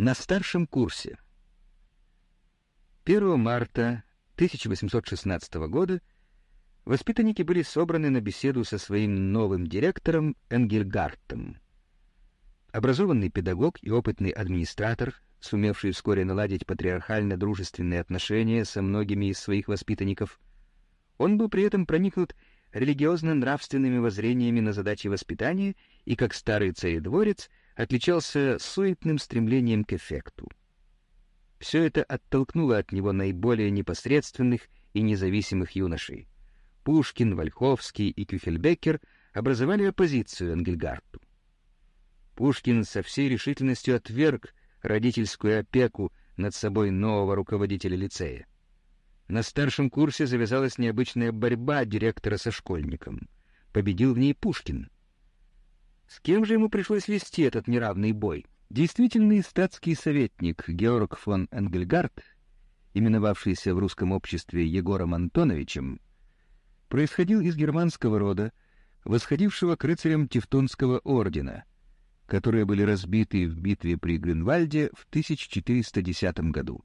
На старшем курсе. 1 марта 1816 года воспитанники были собраны на беседу со своим новым директором Энгельгартом. Образованный педагог и опытный администратор, сумевший вскоре наладить патриархально-дружественные отношения со многими из своих воспитанников, он был при этом проникнут религиозно-нравственными воззрениями на задачи воспитания и, как старый царедворец, отличался суетным стремлением к эффекту. Все это оттолкнуло от него наиболее непосредственных и независимых юношей. Пушкин, Вольховский и Кюхельбеккер образовали оппозицию Энгельгарту. Пушкин со всей решительностью отверг родительскую опеку над собой нового руководителя лицея. На старшем курсе завязалась необычная борьба директора со школьником. Победил в ней Пушкин — с кем же ему пришлось вести этот неравный бой? Действительный статский советник Георг фон Энгельгард, именовавшийся в русском обществе Егором Антоновичем, происходил из германского рода, восходившего к рыцарям Тевтонского ордена, которые были разбиты в битве при Грюнвальде в 1410 году.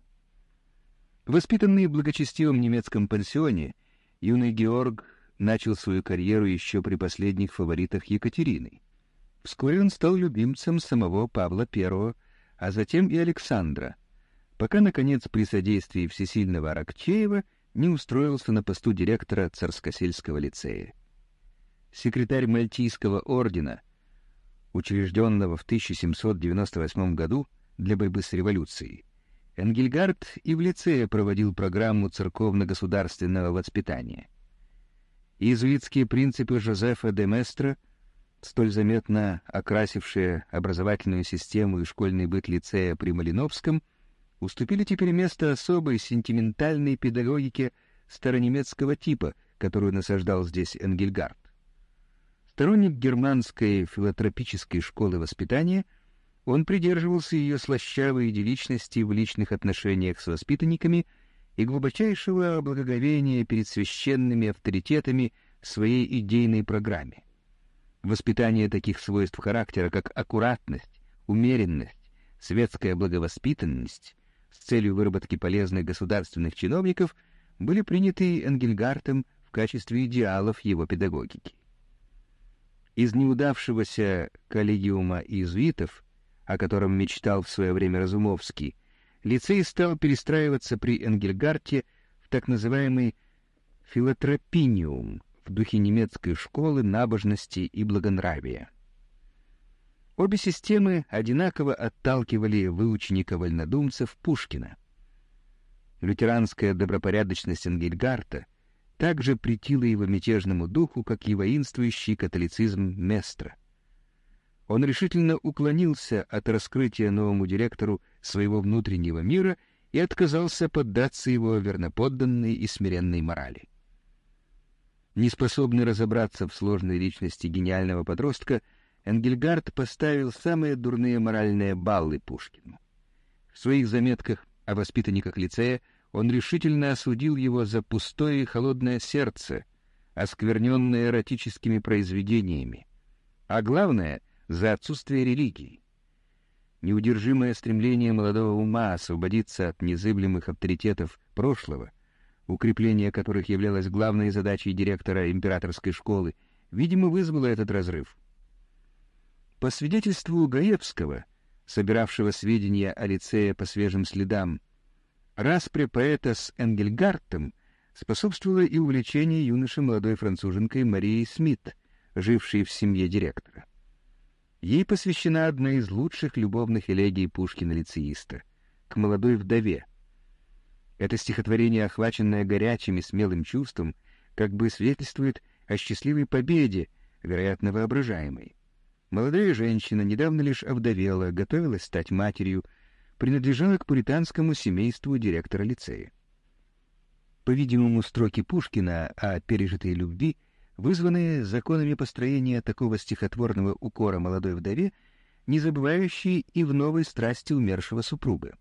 Воспитанный в благочестивом немецком пансионе, юный Георг начал свою карьеру еще при последних фаворитах Екатерины — Вскоре он стал любимцем самого Павла I, а затем и Александра, пока, наконец, при содействии всесильного Аракчеева не устроился на посту директора Царскосельского лицея. Секретарь Мальтийского ордена, учрежденного в 1798 году для борьбы с революцией, Энгельгард и в лицее проводил программу церковно-государственного воспитания. Иезуитские принципы Жозефа де Местро — столь заметно окрасившие образовательную систему и школьный быт лицея при Малиновском, уступили теперь место особой сентиментальной педагогике старонемецкого типа, которую насаждал здесь Энгельгард. Сторонник германской филотропической школы воспитания, он придерживался ее слащавой идилличности в личных отношениях с воспитанниками и глубочайшего благоговения перед священными авторитетами своей идейной программе. Воспитание таких свойств характера, как аккуратность, умеренность, светская благовоспитанность с целью выработки полезных государственных чиновников были приняты Энгельгартом в качестве идеалов его педагогики. Из неудавшегося коллегиума иезуитов, о котором мечтал в свое время Разумовский, лицей стал перестраиваться при Энгельгарте в так называемый филотропиниум — в духе немецкой школы набожности и благонравия. Обе системы одинаково отталкивали выученика-вольнодумцев Пушкина. Лютеранская добропорядочность Энгельгарта также претила его мятежному духу, как и воинствующий католицизм Местра. Он решительно уклонился от раскрытия новому директору своего внутреннего мира и отказался поддаться его верноподданной и смиренной морали. Неспособный разобраться в сложной личности гениального подростка, Энгельгард поставил самые дурные моральные баллы Пушкину. В своих заметках о воспитанниках лицея он решительно осудил его за пустое и холодное сердце, оскверненное эротическими произведениями, а главное — за отсутствие религии. Неудержимое стремление молодого ума освободиться от незыблемых авторитетов прошлого — укрепление которых являлось главной задачей директора императорской школы, видимо, вызвало этот разрыв. По свидетельству Гаевского, собиравшего сведения о лицее по свежим следам, распря поэта с Энгельгартом способствовало и увлечение юноши молодой француженкой Марией Смит, жившей в семье директора. Ей посвящена одна из лучших любовных элегий Пушкина-лицеиста к молодой вдове, это стихотворение, охваченное горячим и смелым чувством, как бы свидетельствует о счастливой победе, вероятно, воображаемой. Молодая женщина недавно лишь овдовела, готовилась стать матерью, принадлежала к пуританскому семейству директора лицея. По-видимому, строки Пушкина о пережитой любви, вызванные законами построения такого стихотворного укора молодой вдове, не забывающие и в новой страсти умершего супруга.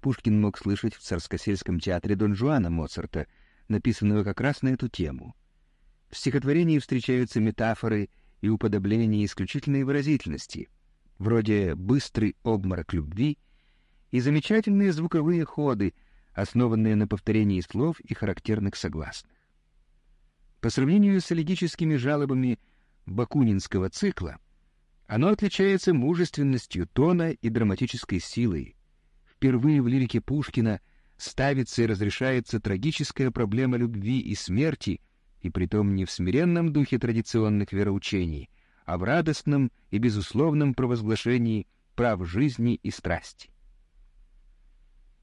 Пушкин мог слышать в царскосельском театре Дон Жуана Моцарта, написанного как раз на эту тему. В стихотворении встречаются метафоры и уподобления исключительной выразительности, вроде «быстрый обморок любви» и замечательные звуковые ходы, основанные на повторении слов и характерных согласных. По сравнению с элегическими жалобами бакунинского цикла, оно отличается мужественностью тона и драматической силой. Впервые в лирике Пушкина ставится и разрешается трагическая проблема любви и смерти, и притом не в смиренном духе традиционных вероучений, а в радостном и безусловном провозглашении прав жизни и страсти.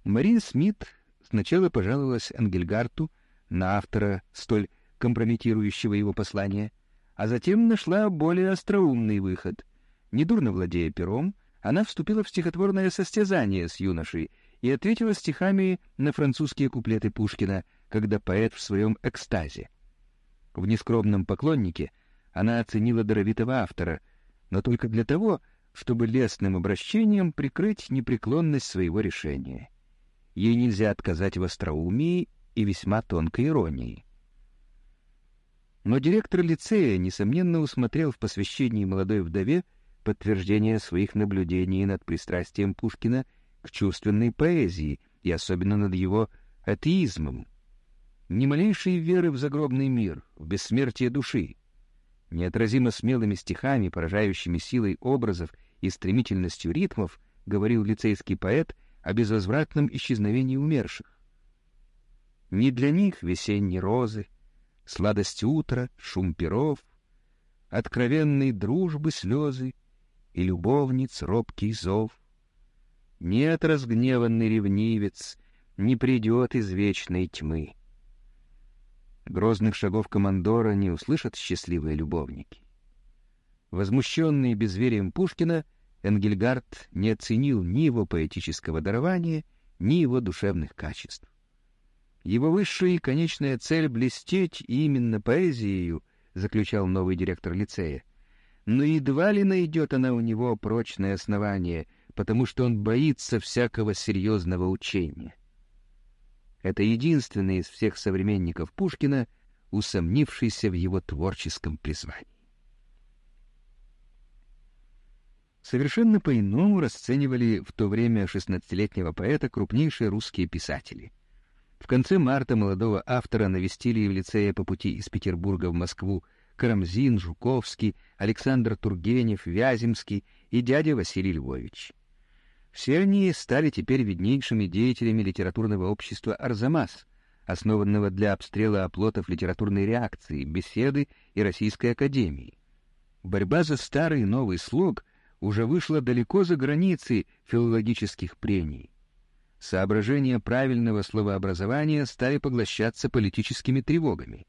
Мария Смит сначала пожаловалась Ангельгарту на автора столь компрометирующего его послания, а затем нашла более остроумный выход. Недурно владея пером, она вступила в стихотворное состязание с юношей и ответила стихами на французские куплеты Пушкина, когда поэт в своем экстазе. В нескромном поклоннике она оценила даровитого автора, но только для того, чтобы лестным обращением прикрыть непреклонность своего решения. Ей нельзя отказать в остроумии и весьма тонкой иронии. Но директор лицея, несомненно, усмотрел в посвящении молодой вдове подтверждение своих наблюдений над пристрастием Пушкина к чувственной поэзии и особенно над его атеизмом. Ни малейшей веры в загробный мир, в бессмертие души. Неотразимо смелыми стихами, поражающими силой образов и стремительностью ритмов, говорил лицейский поэт о безвозвратном исчезновении умерших. Не для них весенние розы, сладость утра, шум перов, откровенной дружбы слезы и любовниц робкий зов. Нет, разгневанный ревнивец не придет из вечной тьмы. Грозных шагов командора не услышат счастливые любовники. Возмущенный безверием Пушкина, Энгельгард не оценил ни его поэтического дарования, ни его душевных качеств. Его высшая и конечная цель — блестеть именно поэзией, заключал новый директор лицея. Но едва ли найдет она у него прочное основание, потому что он боится всякого серьезного учения. Это единственный из всех современников Пушкина, усомнившийся в его творческом призвании. Совершенно по-иному расценивали в то время шестнадцатилетнего поэта крупнейшие русские писатели. В конце марта молодого автора навестили в лицее по пути из Петербурга в Москву Карамзин, Жуковский, Александр Тургенев, Вяземский и дядя Василий Львович. Все они стали теперь виднейшими деятелями литературного общества «Арзамас», основанного для обстрела оплотов литературной реакции, беседы и Российской академии. Борьба за старый и новый слог уже вышла далеко за границы филологических прений. Соображения правильного словообразования стали поглощаться политическими тревогами.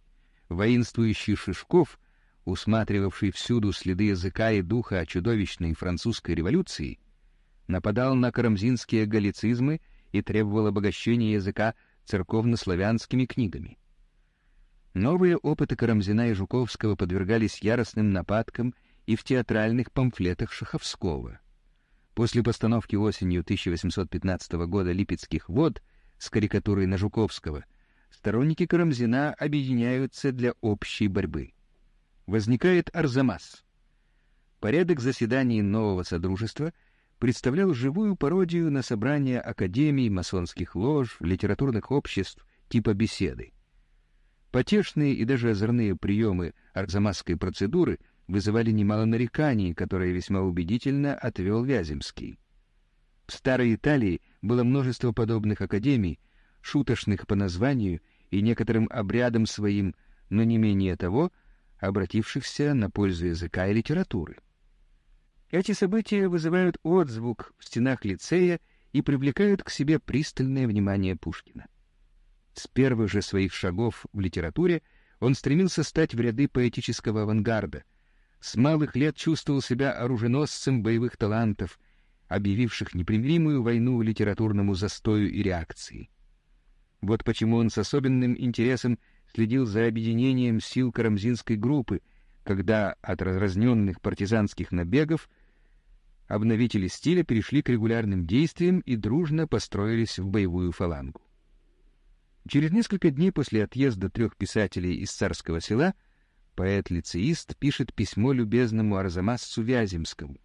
Воинствующий Шишков, усматривавший всюду следы языка и духа чудовищной французской революции, нападал на карамзинские галлицизмы и требовал обогащения языка церковнославянскими книгами. Новые опыты Карамзина и Жуковского подвергались яростным нападкам и в театральных памфлетах Шаховского. После постановки осенью 1815 года «Липецких вод» с карикатурой на Жуковского сторонники Карамзина объединяются для общей борьбы. Возникает Арзамас. Порядок заседаний нового Содружества — представлял живую пародию на собрания академий, масонских лож, литературных обществ типа беседы. Потешные и даже озорные приемы арзамасской процедуры вызывали немало нареканий, которые весьма убедительно отвел Вяземский. В Старой Италии было множество подобных академий, шуточных по названию и некоторым обрядам своим, но не менее того, обратившихся на пользу языка и литературы. Эти события вызывают отзвук в стенах лицея и привлекают к себе пристальное внимание Пушкина. С первых же своих шагов в литературе он стремился стать в ряды поэтического авангарда. С малых лет чувствовал себя оруженосцем боевых талантов, объявивших непримиримую войну литературному застою и реакции. Вот почему он с особенным интересом следил за объединением сил Карамзинской группы, когда от разразненных партизанских набегов обновители стиля перешли к регулярным действиям и дружно построились в боевую фалангу. Через несколько дней после отъезда трех писателей из царского села поэт-лицеист пишет письмо любезному арзамасцу Вяземскому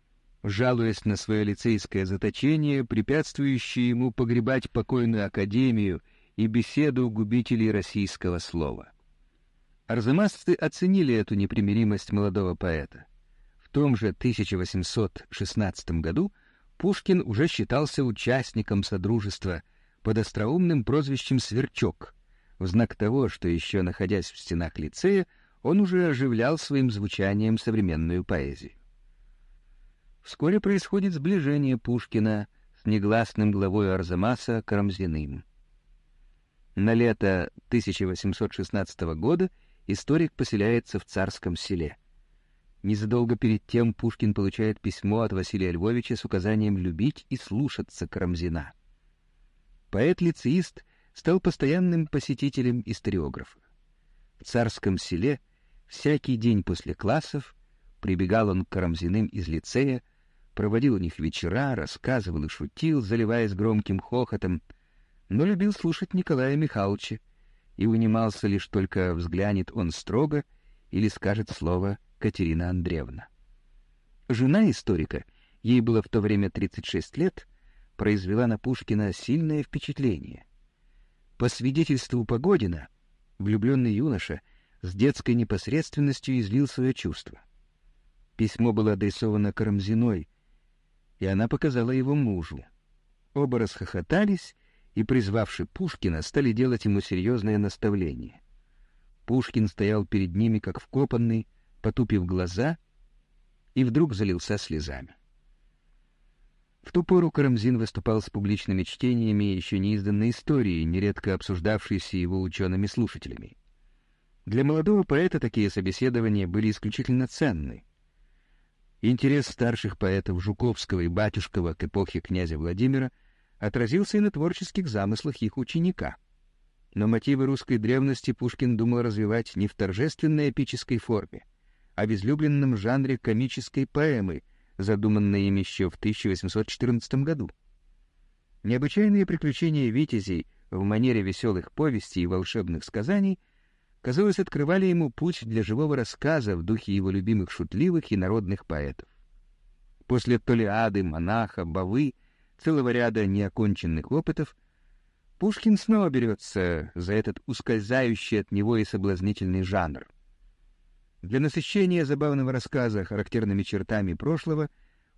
жалуясь на свое лицейское заточение, препятствующее ему погребать покойную академию и беседу губителей российского слова. Арзамасцы оценили эту непримиримость молодого поэта. В том же 1816 году Пушкин уже считался участником Содружества под остроумным прозвищем «Сверчок», в знак того, что еще находясь в стенах лицея, он уже оживлял своим звучанием современную поэзию. Вскоре происходит сближение Пушкина с негласным главой Арзамаса Карамзиным. На лето 1816 года историк поселяется в Царском селе. Незадолго перед тем Пушкин получает письмо от Василия Львовича с указанием любить и слушаться Карамзина. Поэт-лицеист стал постоянным посетителем историографа. В Царском селе всякий день после классов прибегал он к Карамзиным из лицея, проводил у них вечера, рассказывал и шутил, заливаясь громким хохотом, но любил слушать Николая Михайловича и унимался лишь только взглянет он строго или скажет слово Катерина Андреевна. Жена историка, ей было в то время 36 лет, произвела на Пушкина сильное впечатление. По свидетельству Погодина, влюбленный юноша с детской непосредственностью излил свое чувство. Письмо было адресовано Карамзиной, и она показала его мужу. Оба расхохотались и, призвавши Пушкина, стали делать ему серьезное наставление. Пушкин стоял перед ними, как вкопанный, потупив глаза, и вдруг залился слезами. В ту пору Карамзин выступал с публичными чтениями еще неизданной истории, нередко обсуждавшейся его учеными-слушателями. Для молодого поэта такие собеседования были исключительно ценны. Интерес старших поэтов Жуковского и Батюшкова к эпохе князя Владимира отразился и на творческих замыслах их ученика. Но мотивы русской древности Пушкин думал развивать не в торжественной эпической форме, а в излюбленном жанре комической поэмы, задуманной им еще в 1814 году. Необычайные приключения витязей в манере веселых повестей и волшебных сказаний, казалось, открывали ему путь для живого рассказа в духе его любимых шутливых и народных поэтов. После Толиады, Монаха, Бавы, целого ряда неоконченных опытов, Пушкин снова берется за этот ускользающий от него и соблазнительный жанр — для насыщения забавного рассказа характерными чертами прошлого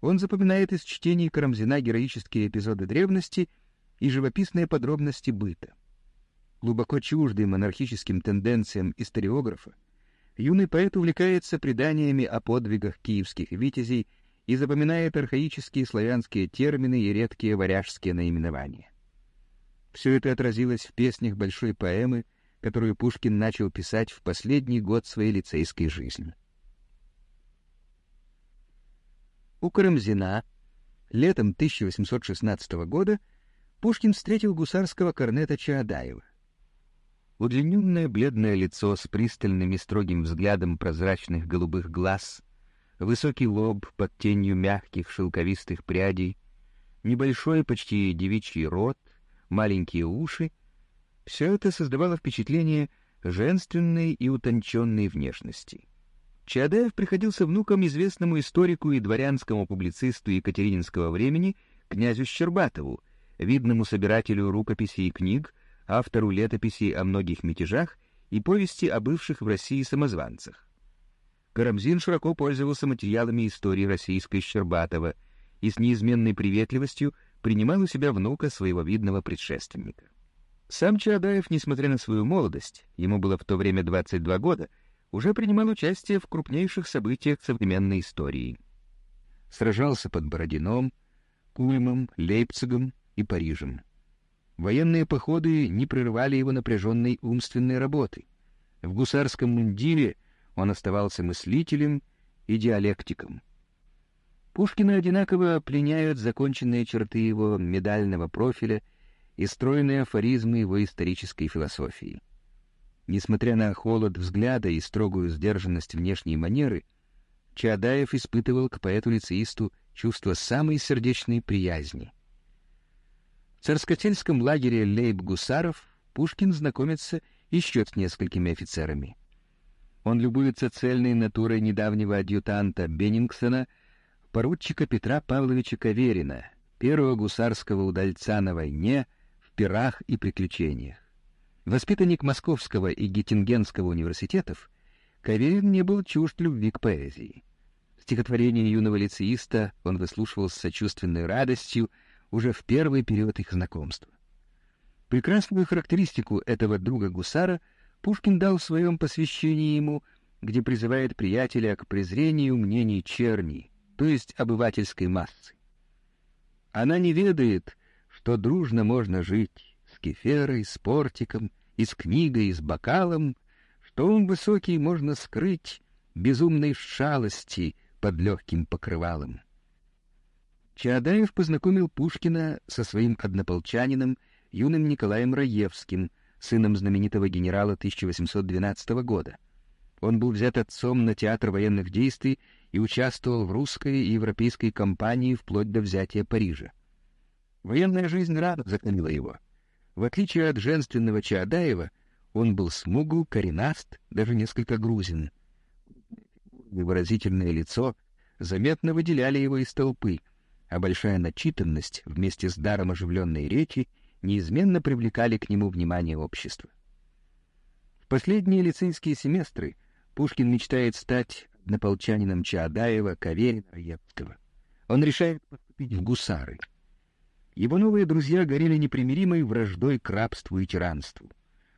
он запоминает из чтений Карамзина героические эпизоды древности и живописные подробности быта. Глубоко чуждый монархическим тенденциям историографа, юный поэт увлекается преданиями о подвигах киевских витязей и запоминает архаические славянские термины и редкие варяжские наименования. Все это отразилось в песнях большой поэмы которую Пушкин начал писать в последний год своей лицейской жизни. У Карамзина летом 1816 года Пушкин встретил гусарского корнета Чаадаева. Удлиненное бледное лицо с пристальным и строгим взглядом прозрачных голубых глаз, высокий лоб под тенью мягких шелковистых прядей, небольшой почти девичий рот, маленькие уши — все это создавало впечатление женственной и утонченной внешности. Чадаев приходился внуком известному историку и дворянскому публицисту Екатерининского времени князю Щербатову, видному собирателю рукописей и книг, автору летописей о многих мятежах и повести о бывших в России самозванцах. Карамзин широко пользовался материалами истории российской Щербатова и с неизменной приветливостью принимал у себя внука своего видного предшественника. Сам Чаадаев, несмотря на свою молодость, ему было в то время 22 года, уже принимал участие в крупнейших событиях современной истории. Сражался под Бородином, Кульмом, Лейпцигом и Парижем. Военные походы не прерывали его напряженной умственной работы. В гусарском мундире он оставался мыслителем и диалектиком. Пушкина одинаково пленяют законченные черты его медального профиля и стройные афоризмы его исторической философии. Несмотря на холод взгляда и строгую сдержанность внешней манеры, Чаадаев испытывал к поэту-лицеисту чувство самой сердечной приязни. В царскотельском лагере Лейб-Гусаров Пушкин знакомится еще с несколькими офицерами. Он любуется цельной натурой недавнего адъютанта Беннингсона, поручика Петра Павловича Каверина, первого гусарского удальца на войне, в пирах и приключениях. Воспитанник Московского и Геттингенского университетов, Каверин не был чужд любви к поэзии. Стихотворение юного лицеиста он выслушивал с сочувственной радостью уже в первый период их знакомства. Прекрасную характеристику этого друга гусара Пушкин дал в своем посвящении ему, где призывает приятеля к презрению мнений черни, то есть обывательской массы. Она не ведает, что дружно можно жить с кеферой, с портиком, и с книгой, и с бокалом, что ум высокий можно скрыть безумной шалости под легким покрывалом. Чаадаев познакомил Пушкина со своим однополчанином юным Николаем Раевским, сыном знаменитого генерала 1812 года. Он был взят отцом на театр военных действий и участвовал в русской и европейской кампании вплоть до взятия Парижа. Военная жизнь рано закалила его. В отличие от женственного Чаадаева, он был смугл, коренаст, даже несколько грузин. Выразительное лицо заметно выделяли его из толпы, а большая начитанность вместе с даром оживленной речи неизменно привлекали к нему внимание общества. В последние лицейские семестры Пушкин мечтает стать наполчанином Чаадаева, Каверина, Раевского. Он решает поступить в гусары. Его новые друзья горели непримиримой враждой к рабству и тиранству.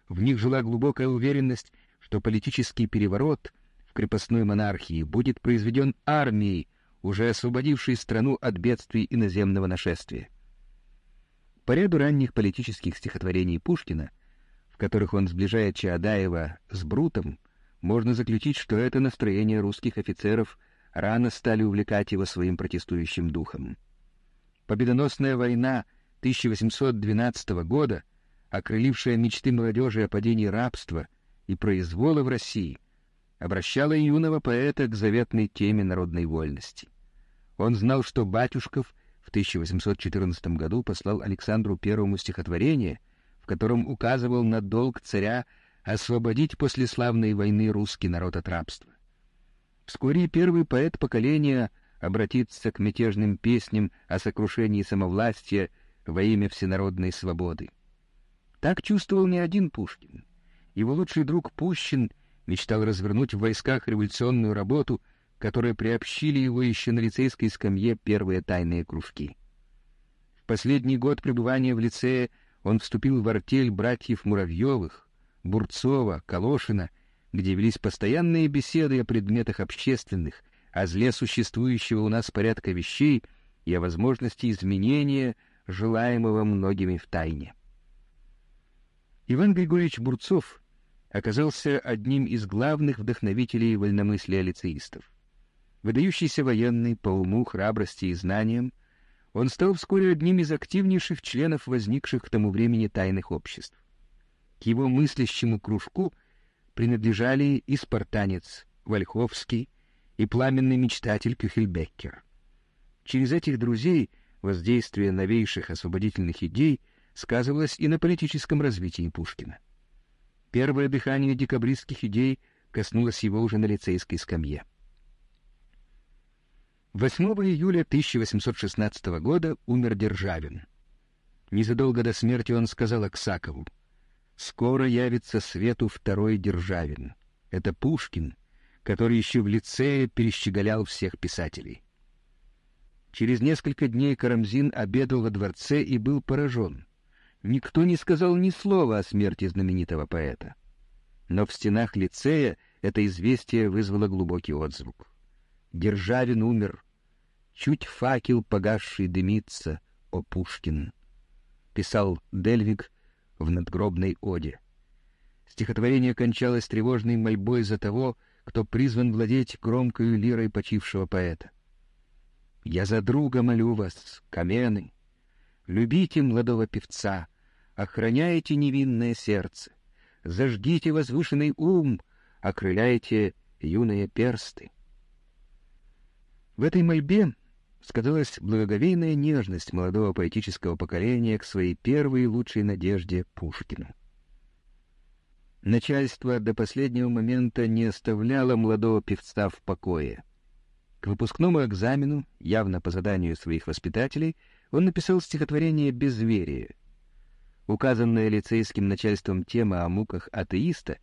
В них жила глубокая уверенность, что политический переворот в крепостной монархии будет произведен армией, уже освободившей страну от бедствий иноземного нашествия. По ряду ранних политических стихотворений Пушкина, в которых он сближает Чаадаева с Брутом, можно заключить, что это настроение русских офицеров рано стали увлекать его своим протестующим духом. Победоносная война 1812 года, окрылившая мечты молодежи о падении рабства и произвола в России, обращала юного поэта к заветной теме народной вольности. Он знал, что Батюшков в 1814 году послал Александру I стихотворение, в котором указывал на долг царя освободить после славной войны русский народ от рабства. Вскоре первый поэт поколения обратится к мятежным песням о сокрушении самовластия во имя всенародной свободы. Так чувствовал не один Пушкин. Его лучший друг Пущин мечтал развернуть в войсках революционную работу, которой приобщили его еще на лицейской скамье первые тайные кружки. В последний год пребывания в лицее он вступил в артель братьев Муравьевых, Бурцова, Калошина, где велись постоянные беседы о предметах общественных, о зле существующего у нас порядка вещей и о возможности изменения желаемого многими в тайне. Иван Григорьевич Бурцов оказался одним из главных вдохновителей вольномыслия лицеистов. Выдающийся военный по уму, храбрости и знаниям, он стал вскоре одним из активнейших членов возникших к тому времени тайных обществ. К его мыслящему кружку принадлежали и спартанец Вольховский, и пламенный мечтатель Кюхельбеккер. Через этих друзей воздействие новейших освободительных идей сказывалось и на политическом развитии Пушкина. Первое дыхание декабристских идей коснулось его уже на лицейской скамье. 8 июля 1816 года умер Державин. Незадолго до смерти он сказал Аксакову — Скоро явится свету второй Державин. Это Пушкин, который еще в лицее перещеголял всех писателей. Через несколько дней Карамзин обедал во дворце и был поражен. Никто не сказал ни слова о смерти знаменитого поэта. Но в стенах лицея это известие вызвало глубокий отзвук. Державин умер. Чуть факел погасший дымится, о Пушкин. Писал Дельвиг в надгробной оде. Стихотворение кончалось тревожной мольбой за того, кто призван владеть громкою лирой почившего поэта. «Я за друга молю вас, камены, любите молодого певца, охраняйте невинное сердце, зажгите возвышенный ум, окрыляйте юные персты». В этой мольбе сказалась благоговейная нежность молодого поэтического поколения к своей первой и лучшей надежде Пушкину. Начальство до последнего момента не оставляло молодого певца в покое. К выпускному экзамену, явно по заданию своих воспитателей, он написал стихотворение «Безверие». Указанная лицейским начальством тема о муках атеиста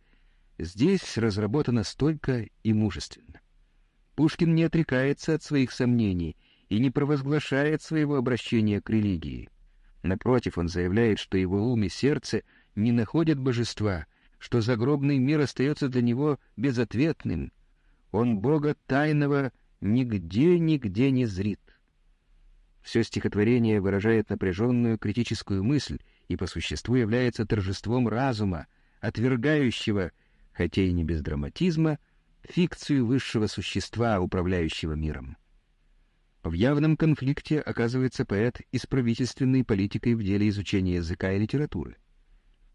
здесь разработана столько и мужественно. Пушкин не отрекается от своих сомнений и не провозглашает своего обращения к религии. Напротив, он заявляет, что его ум и сердце не находят божества, что загробный мир остается для него безответным. Он Бога тайного нигде-нигде не зрит. Все стихотворение выражает напряженную критическую мысль и по существу является торжеством разума, отвергающего, хотя и не без драматизма, фикцию высшего существа, управляющего миром. В явном конфликте оказывается поэт и с правительственной политикой в деле изучения языка и литературы.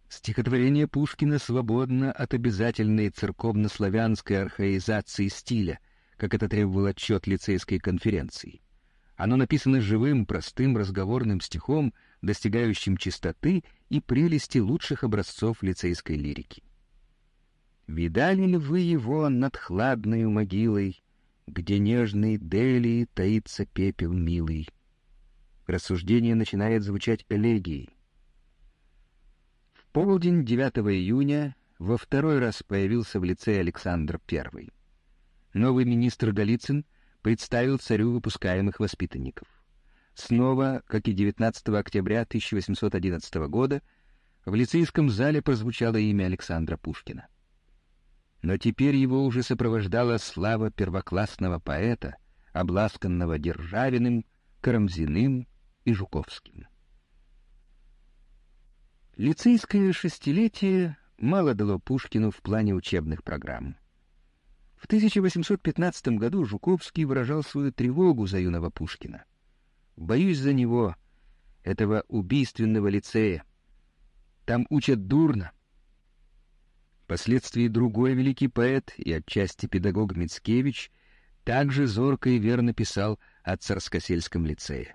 Стихотворение Пушкина свободно от обязательной церковно-славянской архаизации стиля, как это требовал отчет лицейской конференции. Оно написано живым, простым, разговорным стихом, достигающим чистоты и прелести лучших образцов лицейской лирики. «Видали ли вы его над хладной могилой, где нежной Делии таится пепел милый?» Рассуждение начинает звучать элегией. В полдень 9 июня во второй раз появился в лице Александр I новый министр Голицын представил царю выпускаемых воспитанников. Снова, как и 19 октября 1811 года, в лицейском зале прозвучало имя Александра Пушкина. Но теперь его уже сопровождала слава первоклассного поэта, обласканного Державиным, Карамзиным и Жуковским. Лицейское шестилетие мало дало Пушкину в плане учебных программ. В 1815 году Жуковский выражал свою тревогу за юного Пушкина. «Боюсь за него, этого убийственного лицея. Там учат дурно». Впоследствии другой великий поэт и отчасти педагог Мицкевич также зорко и верно писал о Царскосельском лицее.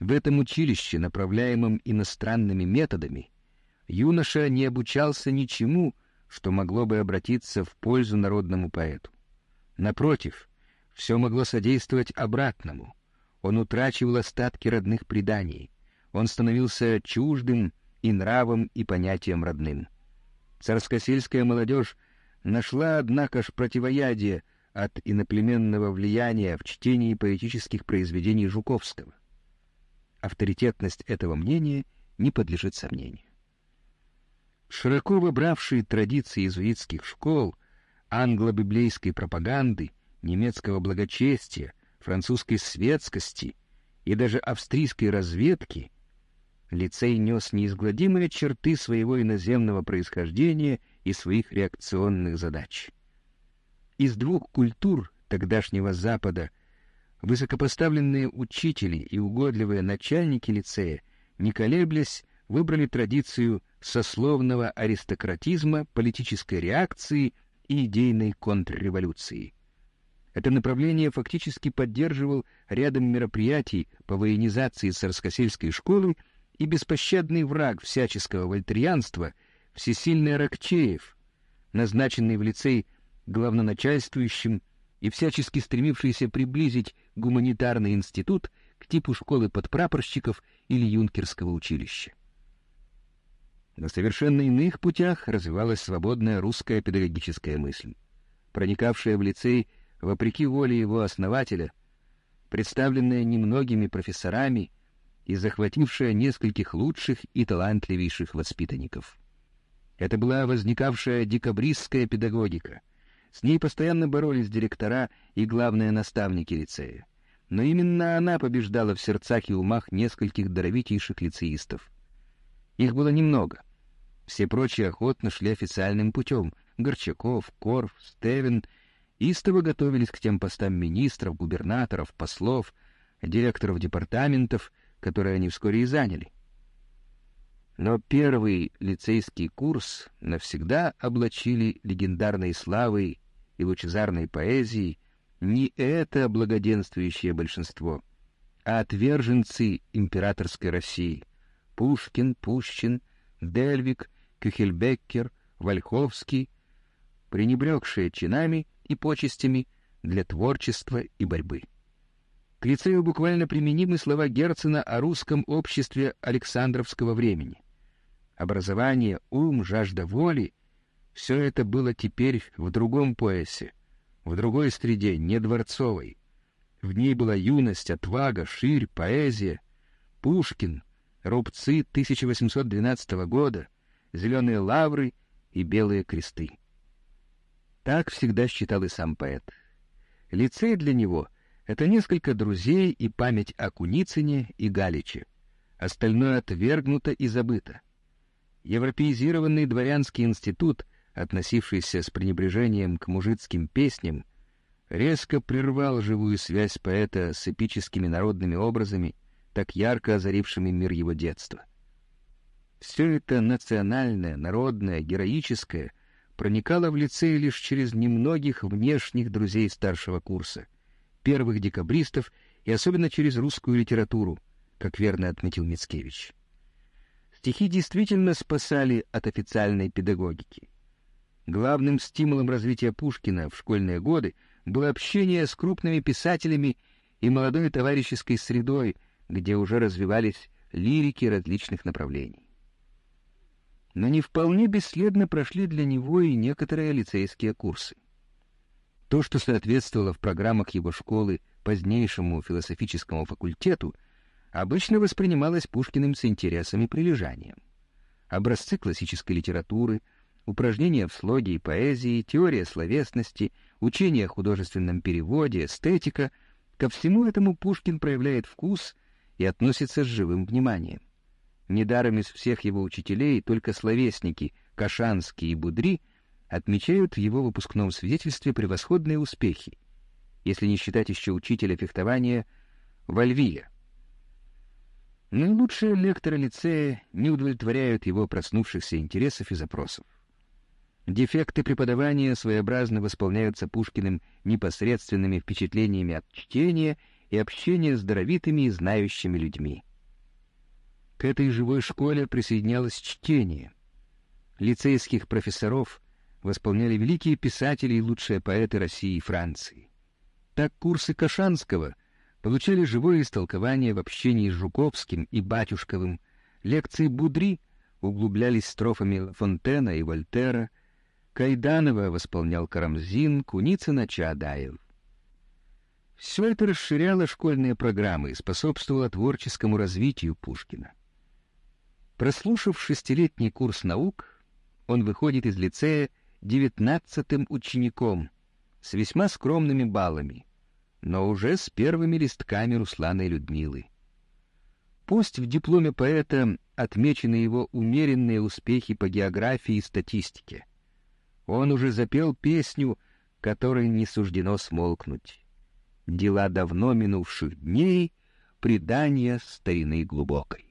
В этом училище, направляемом иностранными методами, юноша не обучался ничему, что могло бы обратиться в пользу народному поэту. Напротив, все могло содействовать обратному. Он утрачивал остатки родных преданий. Он становился чуждым и нравом, и понятием родным. Царскосельская молодежь нашла, однако ж, противоядие от иноплеменного влияния в чтении поэтических произведений Жуковского. Авторитетность этого мнения не подлежит сомнению широко выбравшие традиции иезуитских школ, англо-библейской пропаганды, немецкого благочестия, французской светскости и даже австрийской разведки, лицей нес неизгладимые черты своего иноземного происхождения и своих реакционных задач. Из двух культур тогдашнего Запада высокопоставленные учители и угодливые начальники лицея, не колеблясь, выбрали традицию сословного аристократизма, политической реакции и идейной контрреволюции. Это направление фактически поддерживал рядом мероприятий по военизации царскосельской школы и беспощадный враг всяческого вольтерианства, всесильный Аракчеев, назначенный в лицей главноначальствующим и всячески стремившийся приблизить гуманитарный институт к типу школы подпрапорщиков или юнкерского училища. На совершенно иных путях развивалась свободная русская педагогическая мысль, проникавшая в лицей вопреки воле его основателя, представленная немногими профессорами и захватившая нескольких лучших и талантливейших воспитанников. Это была возникавшая декабристская педагогика. С ней постоянно боролись директора и главные наставники лицея. Но именно она побеждала в сердцах и умах нескольких даровитейших лицеистов. Их было немного — все прочие охотно шли официальным путем. Горчаков, Корф, Стевен истово готовились к тем постам министров, губернаторов, послов, директоров департаментов, которые они вскоре и заняли. Но первый лицейский курс навсегда облачили легендарной славой и лучезарной поэзией не это благоденствующее большинство, а отверженцы императорской России — Пушкин, Пущин, Дельвик — Кюхельбеккер, Вольховский, пренебрегшие чинами и почестями, для творчества и борьбы. К лицею буквально применимы слова Герцена о русском обществе Александровского времени. Образование, ум, жажда воли — все это было теперь в другом поясе, в другой среде, не дворцовой. В ней была юность, отвага, ширь, поэзия. Пушкин, рубцы 1812 года, зеленые лавры и белые кресты. Так всегда считал и сам поэт. Лицей для него — это несколько друзей и память о Куницыне и Галиче. Остальное отвергнуто и забыто. Европеизированный дворянский институт, относившийся с пренебрежением к мужицким песням, резко прервал живую связь поэта с эпическими народными образами, так ярко озарившими мир его детства. Все это национальное, народное, героическое проникало в лицей лишь через немногих внешних друзей старшего курса, первых декабристов и особенно через русскую литературу, как верно отметил Мицкевич. Стихи действительно спасали от официальной педагогики. Главным стимулом развития Пушкина в школьные годы было общение с крупными писателями и молодой товарищеской средой, где уже развивались лирики различных направлений но не вполне бесследно прошли для него и некоторые лицейские курсы. То, что соответствовало в программах его школы позднейшему философическому факультету, обычно воспринималось Пушкиным с интересом и прилежанием. Образцы классической литературы, упражнения в слоге и поэзии, теория словесности, учение о художественном переводе, эстетика — ко всему этому Пушкин проявляет вкус и относится с живым вниманием. Недаром из всех его учителей только словесники Кашанский и Будри отмечают в его выпускном свидетельстве превосходные успехи, если не считать еще учителя фехтования Вальвиля. Но лучшие лекторы лицея не удовлетворяют его проснувшихся интересов и запросов. Дефекты преподавания своеобразно восполняются Пушкиным непосредственными впечатлениями от чтения и общения с даровитыми и знающими людьми. К этой живой школе присоединялось чтение. Лицейских профессоров восполняли великие писатели и лучшие поэты России и Франции. Так курсы Кашанского получали живое истолкование в общении с Жуковским и Батюшковым, лекции Будри углублялись строфами Фонтена и Вольтера, Кайданова восполнял Карамзин, Куницына Чаадаев. Все это расширяло школьные программы и способствовало творческому развитию Пушкина. Прослушав шестилетний курс наук, он выходит из лицея девятнадцатым учеником с весьма скромными баллами, но уже с первыми листками Руслана и Людмилы. Пусть в дипломе поэта отмечены его умеренные успехи по географии и статистике. Он уже запел песню, которой не суждено смолкнуть. Дела давно минувших дней, предания старины глубокой.